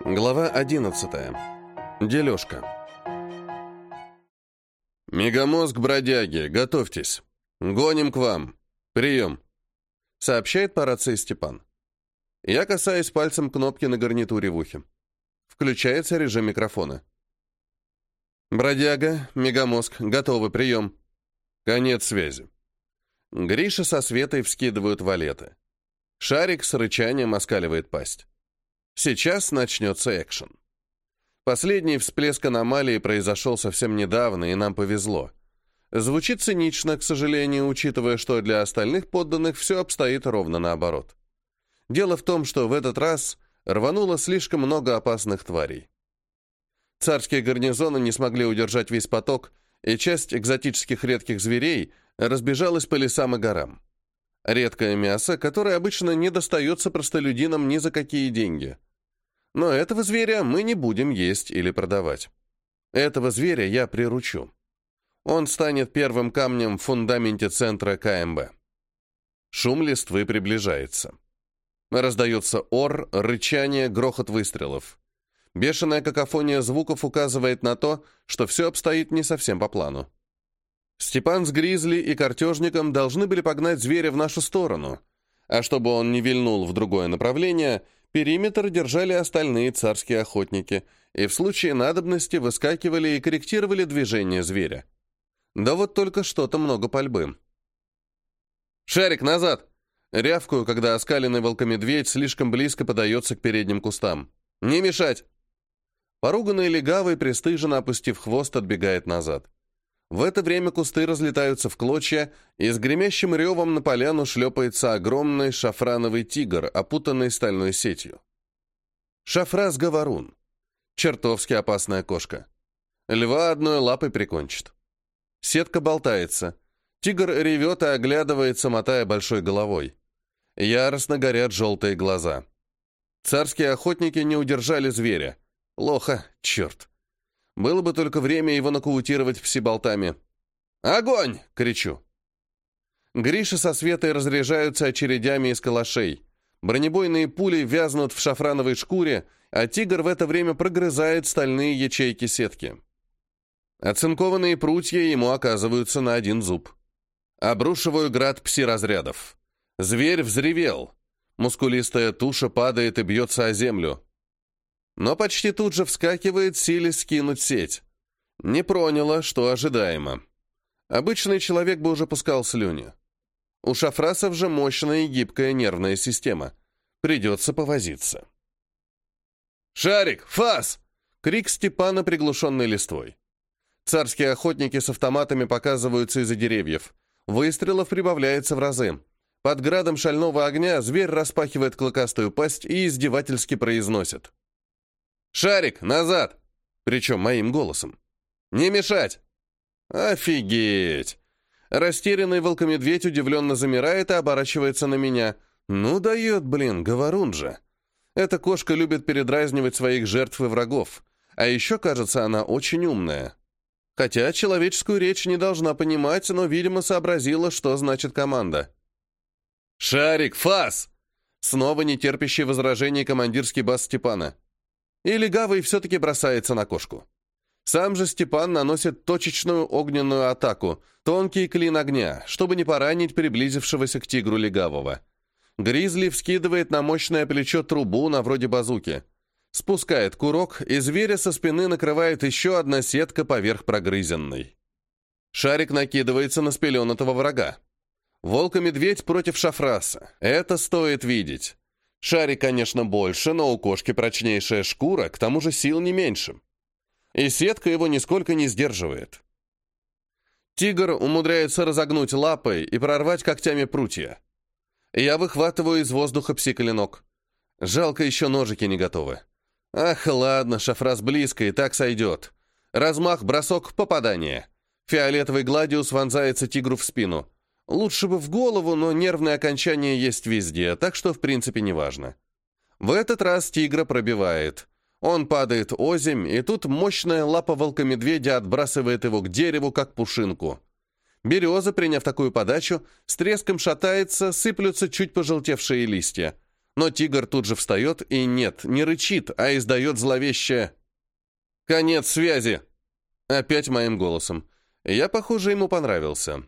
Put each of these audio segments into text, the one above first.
Глава 11. Дележка. «Мегамозг, бродяги, готовьтесь. Гоним к вам. Прием!» Сообщает по рации Степан. Я касаюсь пальцем кнопки на гарнитуре в ухе. Включается режим микрофона. «Бродяга, Мегамозг, готовы, прием!» Конец связи. Гриша со Светой вскидывают валеты. Шарик с рычанием оскаливает пасть. Сейчас начнется экшен. Последний всплеск аномалии произошел совсем недавно, и нам повезло. Звучит цинично, к сожалению, учитывая, что для остальных подданных все обстоит ровно наоборот. Дело в том, что в этот раз рвануло слишком много опасных тварей. Царские гарнизоны не смогли удержать весь поток, и часть экзотических редких зверей разбежалась по лесам и горам. Редкое мясо, которое обычно не достается простолюдинам ни за какие деньги. Но этого зверя мы не будем есть или продавать. Этого зверя я приручу. Он станет первым камнем в фундаменте центра КМБ. Шум листвы приближается. Раздается ор, рычание, грохот выстрелов. Бешеная какофония звуков указывает на то, что все обстоит не совсем по плану. Степан с Гризли и картежником должны были погнать зверя в нашу сторону, а чтобы он не вильнул в другое направление, периметр держали остальные царские охотники и в случае надобности выскакивали и корректировали движение зверя. Да вот только что-то много пальбы. «Шарик, назад!» Рявкую, когда оскаленный волкомедведь слишком близко подается к передним кустам. «Не мешать!» Поруганный легавый, пристыженно опустив хвост, отбегает назад. В это время кусты разлетаются в клочья, и с гремящим ревом на поляну шлепается огромный шафрановый тигр, опутанный стальной сетью. Шафраз-говорун. Чертовски опасная кошка. Льва одной лапой прикончит. Сетка болтается. Тигр ревет и оглядывается, мотая большой головой. Яростно горят желтые глаза. Царские охотники не удержали зверя. Лоха, черт. Было бы только время его нокаутировать псиболтами. «Огонь!» — кричу. Гриша со Светой разряжаются очередями из калашей. Бронебойные пули вязнут в шафрановой шкуре, а тигр в это время прогрызает стальные ячейки сетки. Оцинкованные прутья ему оказываются на один зуб. Обрушиваю град пси-разрядов. Зверь взревел. Мускулистая туша падает и бьется о землю но почти тут же вскакивает, силясь скинуть сеть. Не проняло, что ожидаемо. Обычный человек бы уже пускал слюни. У шафрасов же мощная и гибкая нервная система. Придется повозиться. «Шарик! Фас!» — крик Степана, приглушенный листвой. Царские охотники с автоматами показываются из-за деревьев. Выстрелов прибавляется в разы. Под градом шального огня зверь распахивает клыкастую пасть и издевательски произносит. «Шарик, назад!» Причем моим голосом. «Не мешать!» «Офигеть!» Растерянный волкомедведь удивленно замирает и оборачивается на меня. «Ну дает, блин, говорун же!» Эта кошка любит передразнивать своих жертв и врагов. А еще, кажется, она очень умная. Хотя человеческую речь не должна понимать, но, видимо, сообразила, что значит команда. «Шарик, фас!» Снова нетерпящий возражений командирский бас Степана. И легавый все-таки бросается на кошку. Сам же Степан наносит точечную огненную атаку, тонкий клин огня, чтобы не поранить приблизившегося к тигру легавого. Гризли вскидывает на мощное плечо трубу на вроде базуки. Спускает курок, и зверя со спины накрывает еще одна сетка поверх прогрызенной. Шарик накидывается на спеленатого врага. Волк-медведь против шафраса. Это стоит видеть. Шарик, конечно, больше, но у кошки прочнейшая шкура, к тому же сил не меньше. И сетка его нисколько не сдерживает. Тигр умудряется разогнуть лапой и прорвать когтями прутья. Я выхватываю из воздуха псиколенок. Жалко, еще ножики не готовы. Ах, ладно, шафраз близко, и так сойдет. Размах, бросок, попадание. Фиолетовый гладиус вонзается тигру в спину. Лучше бы в голову, но нервные окончания есть везде, так что в принципе не важно. В этот раз тигра пробивает. Он падает озимь, и тут мощная лапа волка-медведя отбрасывает его к дереву, как пушинку. Береза, приняв такую подачу, с треском шатается, сыплются чуть пожелтевшие листья. Но тигр тут же встает и нет, не рычит, а издает зловещее «Конец связи!» Опять моим голосом. Я, похоже, ему понравился.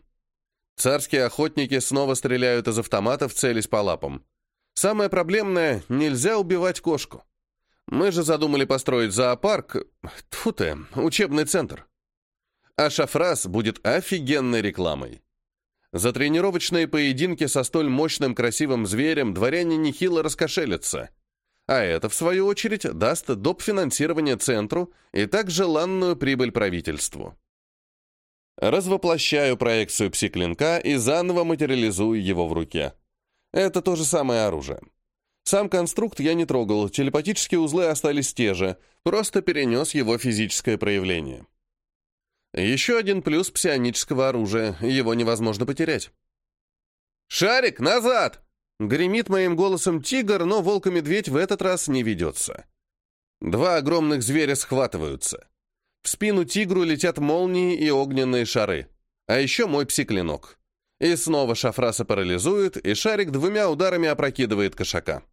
Царские охотники снова стреляют из автоматов, целясь по лапам. Самое проблемное — нельзя убивать кошку. Мы же задумали построить зоопарк, тьфу ты, учебный центр. А шафраз будет офигенной рекламой. За тренировочные поединки со столь мощным красивым зверем дворяне нехило раскошелятся. А это, в свою очередь, даст доп. финансирование центру и так желанную прибыль правительству. Развоплощаю проекцию псиклинка и заново материализую его в руке. Это то же самое оружие. Сам конструкт я не трогал, телепатические узлы остались те же, просто перенес его физическое проявление. Еще один плюс псионического оружия, его невозможно потерять. «Шарик, назад!» Гремит моим голосом тигр, но волк-медведь в этот раз не ведется. Два огромных зверя схватываются. В спину тигру летят молнии и огненные шары. А еще мой псиклинок. И снова шафраса парализует, и шарик двумя ударами опрокидывает кошака.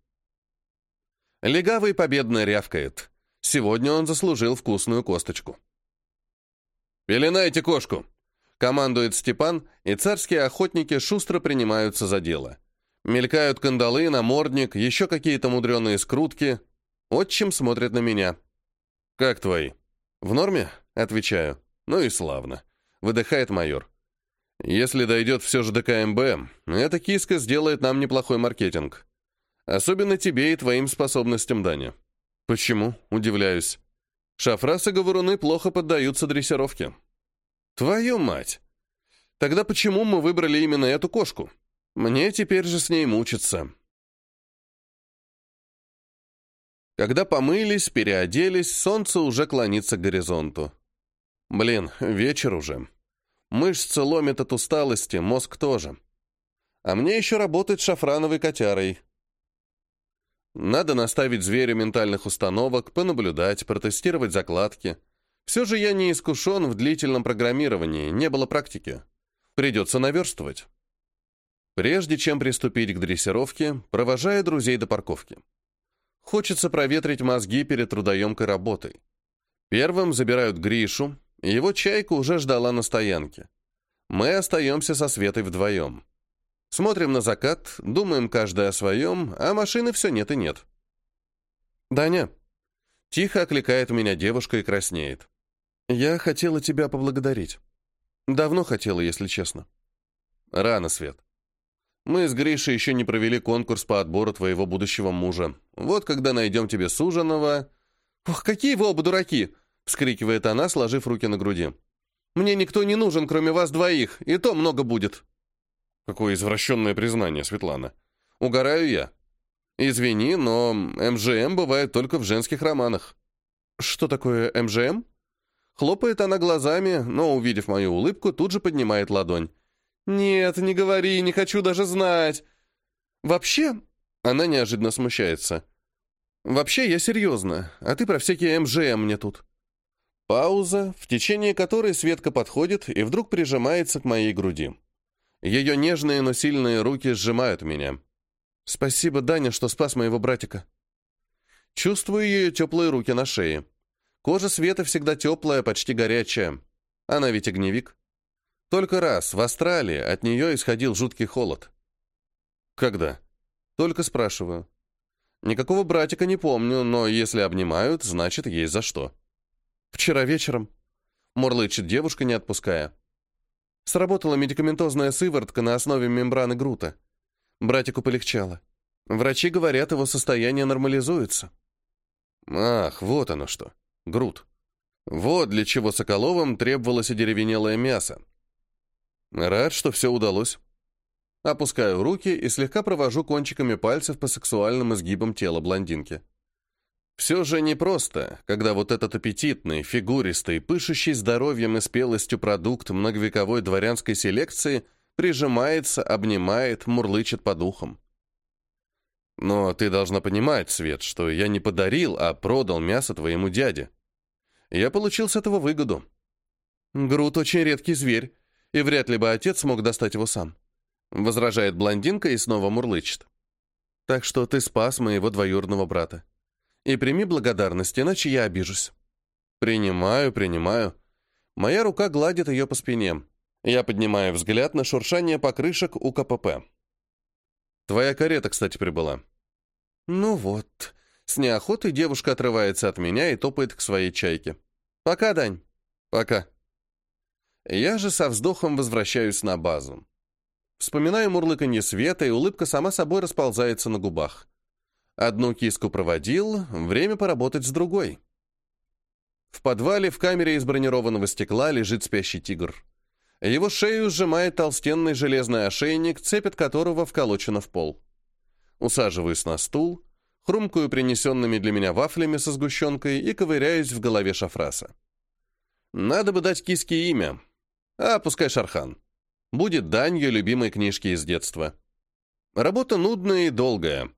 Легавый победно рявкает. Сегодня он заслужил вкусную косточку. «Пеленайте кошку!» — командует Степан, и царские охотники шустро принимаются за дело. Мелькают кандалы, намордник, еще какие-то мудреные скрутки. Отчим смотрит на меня. «Как твои?» «В норме?» — отвечаю. «Ну и славно», — выдыхает майор. «Если дойдет все же до КМБ, эта киска сделает нам неплохой маркетинг. Особенно тебе и твоим способностям, Даня». «Почему?» — удивляюсь. «Шафрасы говоруны плохо поддаются дрессировке». «Твою мать! Тогда почему мы выбрали именно эту кошку?» Мне теперь же с ней мучиться. Когда помылись, переоделись, солнце уже клонится к горизонту. Блин, вечер уже. Мышцы ломят от усталости, мозг тоже. А мне еще работать шафрановой котярой. Надо наставить зверю ментальных установок, понаблюдать, протестировать закладки. Все же я не искушен в длительном программировании, не было практики. Придется наверстывать. Прежде чем приступить к дрессировке, провожаю друзей до парковки. Хочется проветрить мозги перед трудоемкой работой. Первым забирают Гришу, его чайка уже ждала на стоянке. Мы остаемся со Светой вдвоем. Смотрим на закат, думаем каждый о своем, а машины все нет и нет. «Даня!» Тихо окликает меня девушка и краснеет. «Я хотела тебя поблагодарить. Давно хотела, если честно». «Рано, Свет. Мы с Гришей еще не провели конкурс по отбору твоего будущего мужа. Вот когда найдем тебе суженого...» «Ох, какие вы оба дураки!» — вскрикивает она, сложив руки на груди. «Мне никто не нужен, кроме вас двоих, и то много будет». Какое извращенное признание, Светлана. Угораю я. Извини, но МЖМ бывает только в женских романах. Что такое МЖМ? Хлопает она глазами, но, увидев мою улыбку, тут же поднимает ладонь. «Нет, не говори, не хочу даже знать. Вообще...» Она неожиданно смущается. «Вообще, я серьезно, а ты про всякие МЖМ мне тут». Пауза, в течение которой Светка подходит и вдруг прижимается к моей груди. Ее нежные, но сильные руки сжимают меня. «Спасибо, Даня, что спас моего братика». Чувствую ее теплые руки на шее. Кожа Света всегда теплая, почти горячая. Она ведь огневик. Только раз, в Австралии, от нее исходил жуткий холод. Когда? Только спрашиваю. Никакого братика не помню, но если обнимают, значит, есть за что. Вчера вечером. Мурлычет девушка, не отпуская. Сработала медикаментозная сыворотка на основе мембраны Грута. Братику полегчало. Врачи говорят, его состояние нормализуется. Ах, вот оно что. Грут. Вот для чего Соколовым требовалось одеревенелое мясо. Рад, что все удалось. Опускаю руки и слегка провожу кончиками пальцев по сексуальным изгибам тела блондинки. Все же непросто, когда вот этот аппетитный, фигуристый, пышущий здоровьем и спелостью продукт многовековой дворянской селекции прижимается, обнимает, мурлычет по духам. Но ты должна понимать, Свет, что я не подарил, а продал мясо твоему дяде. Я получил с этого выгоду. Грут очень редкий зверь, и вряд ли бы отец смог достать его сам. Возражает блондинка и снова мурлычет. Так что ты спас моего двоюродного брата. И прими благодарность, иначе я обижусь. Принимаю, принимаю. Моя рука гладит ее по спине. Я поднимаю взгляд на шуршание покрышек у КПП. Твоя карета, кстати, прибыла. Ну вот. С неохотой девушка отрывается от меня и топает к своей чайке. Пока, Дань. Пока. Я же со вздохом возвращаюсь на базу. Вспоминаю мурлыканье света, и улыбка сама собой расползается на губах. Одну киску проводил, время поработать с другой. В подвале в камере из бронированного стекла лежит спящий тигр. Его шею сжимает толстенный железный ошейник, цепь от которого вколочена в пол. Усаживаюсь на стул, хрумкаю принесенными для меня вафлями со сгущенкой и ковыряюсь в голове шафраса. Надо бы дать киске имя. А пускай Шархан. Будет данью любимой книжки из детства. Работа нудная и долгая.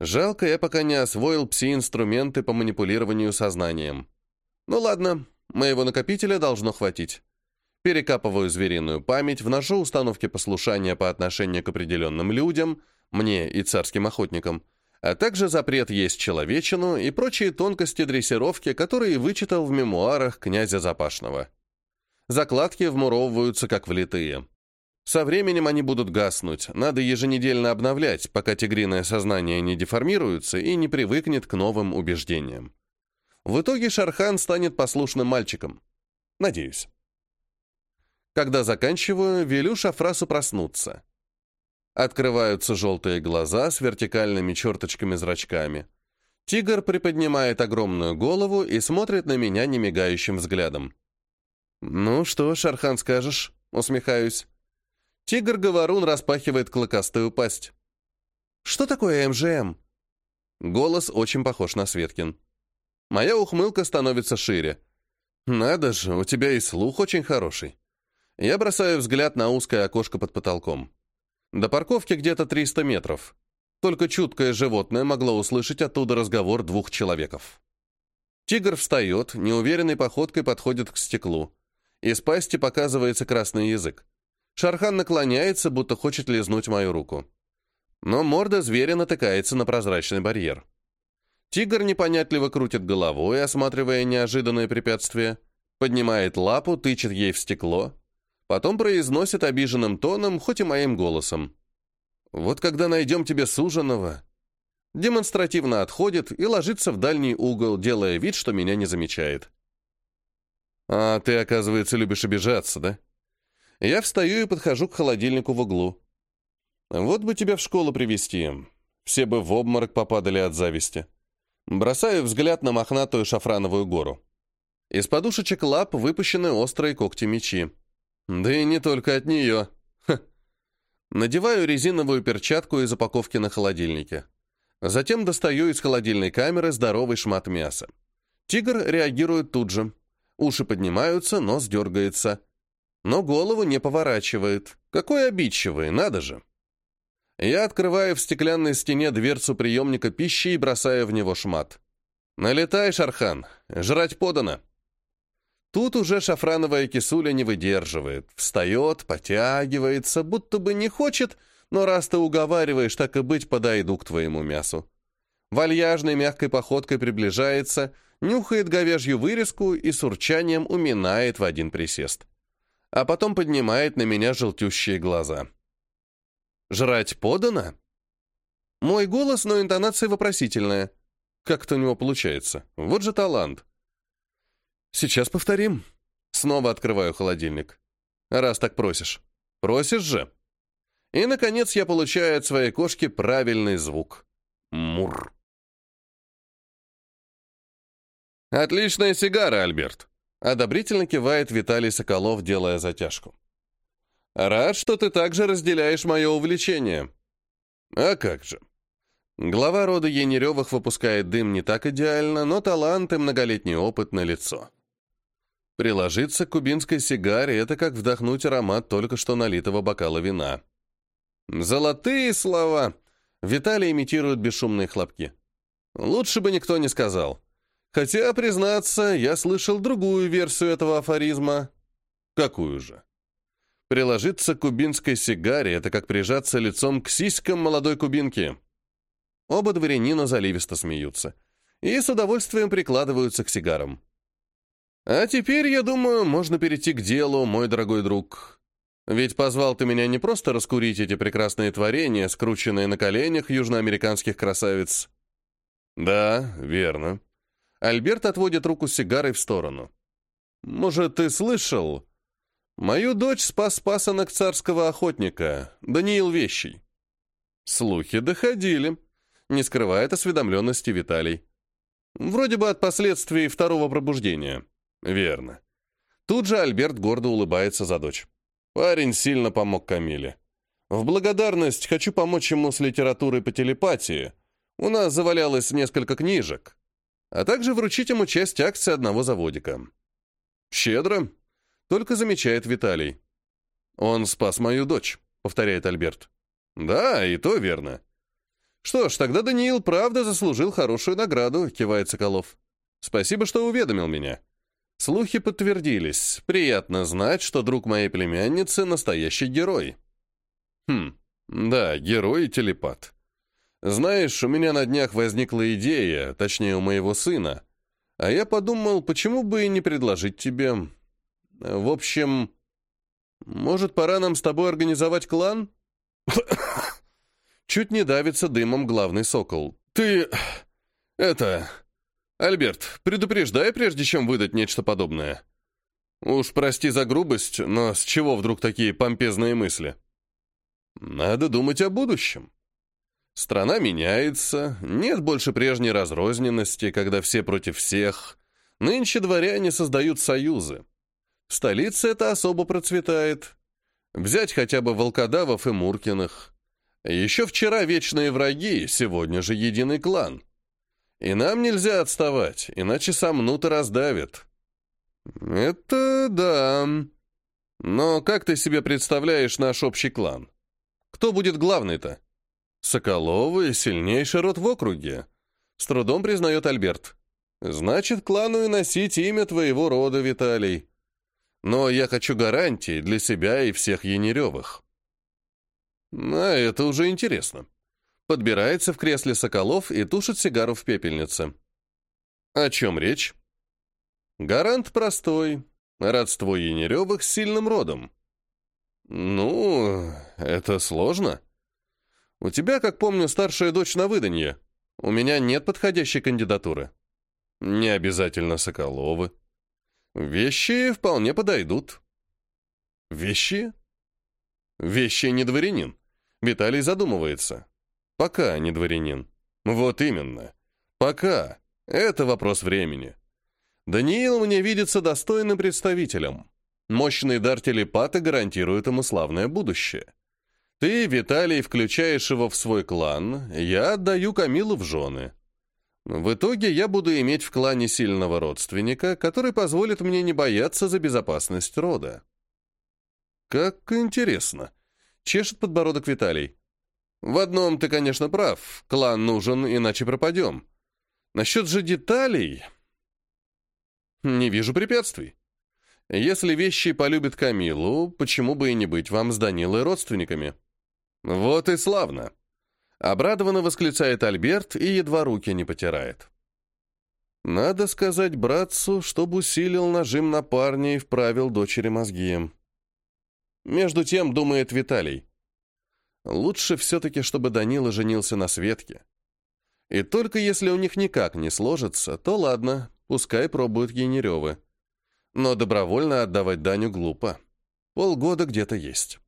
Жалко, я пока не освоил пси-инструменты по манипулированию сознанием. Ну ладно, моего накопителя должно хватить. Перекапываю звериную память, вношу установки послушания по отношению к определенным людям, мне и царским охотникам, а также запрет есть человечину и прочие тонкости дрессировки, которые вычитал в мемуарах князя Запашного. Закладки вмуровываются как влитые. Со временем они будут гаснуть, надо еженедельно обновлять, пока тигриное сознание не деформируется и не привыкнет к новым убеждениям. В итоге Шархан станет послушным мальчиком. Надеюсь. Когда заканчиваю, велю Шафрасу проснуться. Открываются желтые глаза с вертикальными черточками-зрачками. Тигр приподнимает огромную голову и смотрит на меня немигающим взглядом. «Ну что, Шархан, скажешь?» — усмехаюсь. Тигр-говорун распахивает клыкастую пасть. «Что такое МЖМ?» Голос очень похож на Светкин. Моя ухмылка становится шире. «Надо же, у тебя и слух очень хороший». Я бросаю взгляд на узкое окошко под потолком. До парковки где-то 300 метров. Только чуткое животное могло услышать оттуда разговор двух человеков. Тигр встает, неуверенной походкой подходит к стеклу. Из пасти показывается красный язык. Шархан наклоняется, будто хочет лизнуть мою руку. Но морда зверя натыкается на прозрачный барьер. Тигр непонятливо крутит головой, осматривая неожиданное препятствие, поднимает лапу, тычет ей в стекло, Потом произносит обиженным тоном, хоть и моим голосом. «Вот когда найдем тебе суженого...» Демонстративно отходит и ложится в дальний угол, делая вид, что меня не замечает. «А ты, оказывается, любишь обижаться, да?» Я встаю и подхожу к холодильнику в углу. «Вот бы тебя в школу привести. Все бы в обморок попадали от зависти». Бросаю взгляд на мохнатую шафрановую гору. Из подушечек лап выпущены острые когти мечи. Да и не только от нее. Ха. Надеваю резиновую перчатку из упаковки на холодильнике. Затем достаю из холодильной камеры здоровый шмат мяса. Тигр реагирует тут же. Уши поднимаются, нос дергается. Но голову не поворачивает. Какой обидчивый, надо же. Я открываю в стеклянной стене дверцу приемника пищи и бросаю в него шмат. «Налетай, Шархан, жрать подано!» Тут уже шафрановая кисуля не выдерживает, встает, потягивается, будто бы не хочет, но раз ты уговариваешь, так и быть, подойду к твоему мясу. Вальяжной мягкой походкой приближается, нюхает говяжью вырезку и с урчанием уминает в один присест. А потом поднимает на меня желтющие глаза. «Жрать подано?» Мой голос, но интонация вопросительная. Как это у него получается? Вот же талант. Сейчас повторим. Снова открываю холодильник. Раз так просишь. Просишь же. И, наконец, я получаю от своей кошки правильный звук. Мур. «Отличная сигара, Альберт!» Одобрительно кивает Виталий Соколов, делая затяжку. «Рад, что ты также разделяешь мое увлечение». «А как же!» Глава рода Янеревых выпускает дым не так идеально, но талант и многолетний опыт на лицо. Приложиться к кубинской сигаре — это как вдохнуть аромат только что налитого бокала вина. «Золотые слова!» Виталий имитирует бесшумные хлопки. «Лучше бы никто не сказал. Хотя, признаться, я слышал другую версию этого афоризма. Какую же?» Приложиться к кубинской сигаре — это как прижаться лицом к сиськам молодой кубинки. Оба дворянина заливисто смеются и с удовольствием прикладываются к сигарам. А теперь, я думаю, можно перейти к делу, мой дорогой друг. Ведь позвал ты меня не просто раскурить эти прекрасные творения, скрученные на коленях южноамериканских красавиц. Да, верно. Альберт отводит руку с сигарой в сторону. Может, ты слышал? Мою дочь спас пасанок царского охотника, Даниил Вещий. Слухи доходили, не скрывает осведомленности Виталий. Вроде бы от последствий второго пробуждения. Верно. Тут же Альберт гордо улыбается за дочь. Парень сильно помог Камиле. В благодарность хочу помочь ему с литературой по телепатии. У нас завалялось несколько книжек. А также вручить ему часть акций одного заводика. Щедро. Только замечает Виталий. Он спас мою дочь, повторяет Альберт. Да, и то верно. Что ж, тогда Даниил правда заслужил хорошую награду, кивает Соколов. Спасибо, что уведомил меня. Слухи подтвердились. Приятно знать, что друг моей племянницы — настоящий герой. Хм, да, герой и телепат. Знаешь, у меня на днях возникла идея, точнее, у моего сына. А я подумал, почему бы и не предложить тебе... В общем, может, пора нам с тобой организовать клан? Чуть не давится дымом главный сокол. Ты... это... «Альберт, предупреждай, прежде чем выдать нечто подобное. Уж прости за грубость, но с чего вдруг такие помпезные мысли?» «Надо думать о будущем. Страна меняется, нет больше прежней разрозненности, когда все против всех. Нынче дворяне создают союзы. В столице это особо процветает. Взять хотя бы волкодавов и Муркиных. Еще вчера вечные враги, сегодня же единый клан». И нам нельзя отставать, иначе сомнут и раздавят. Это да. Но как ты себе представляешь наш общий клан? Кто будет главный-то? Соколовы — сильнейший род в округе. С трудом признает Альберт. Значит, клану и носить имя твоего рода, Виталий. Но я хочу гарантии для себя и всех Янеревых. А это уже интересно. Подбирается в кресле Соколов и тушит сигару в пепельнице. О чем речь? Гарант простой. Родство Янеревых с сильным родом. Ну, это сложно. У тебя, как помню, старшая дочь на выданье. У меня нет подходящей кандидатуры. Не обязательно Соколовы. Вещи вполне подойдут. Вещи? Вещи не дворянин. Виталий задумывается. Пока не дворянин. Вот именно. Пока. Это вопрос времени. Даниил мне видится достойным представителем. Мощный дар телепата гарантирует ему славное будущее. Ты, Виталий, включаешь его в свой клан, я отдаю Камилу в жены. В итоге я буду иметь в клане сильного родственника, который позволит мне не бояться за безопасность рода. Как интересно. Чешет подбородок Виталий. В одном ты, конечно, прав. Клан нужен, иначе пропадем. Насчет же деталей... Не вижу препятствий. Если вещи полюбит Камилу, почему бы и не быть вам с Данилой родственниками? Вот и славно. Обрадованно восклицает Альберт и едва руки не потирает. Надо сказать братцу, чтобы усилил нажим на парня и вправил дочери мозги. Между тем, думает Виталий, Лучше все-таки, чтобы Данила женился на Светке. И только если у них никак не сложится, то ладно, пускай пробуют Янеревы. Но добровольно отдавать Даню глупо. Полгода где-то есть.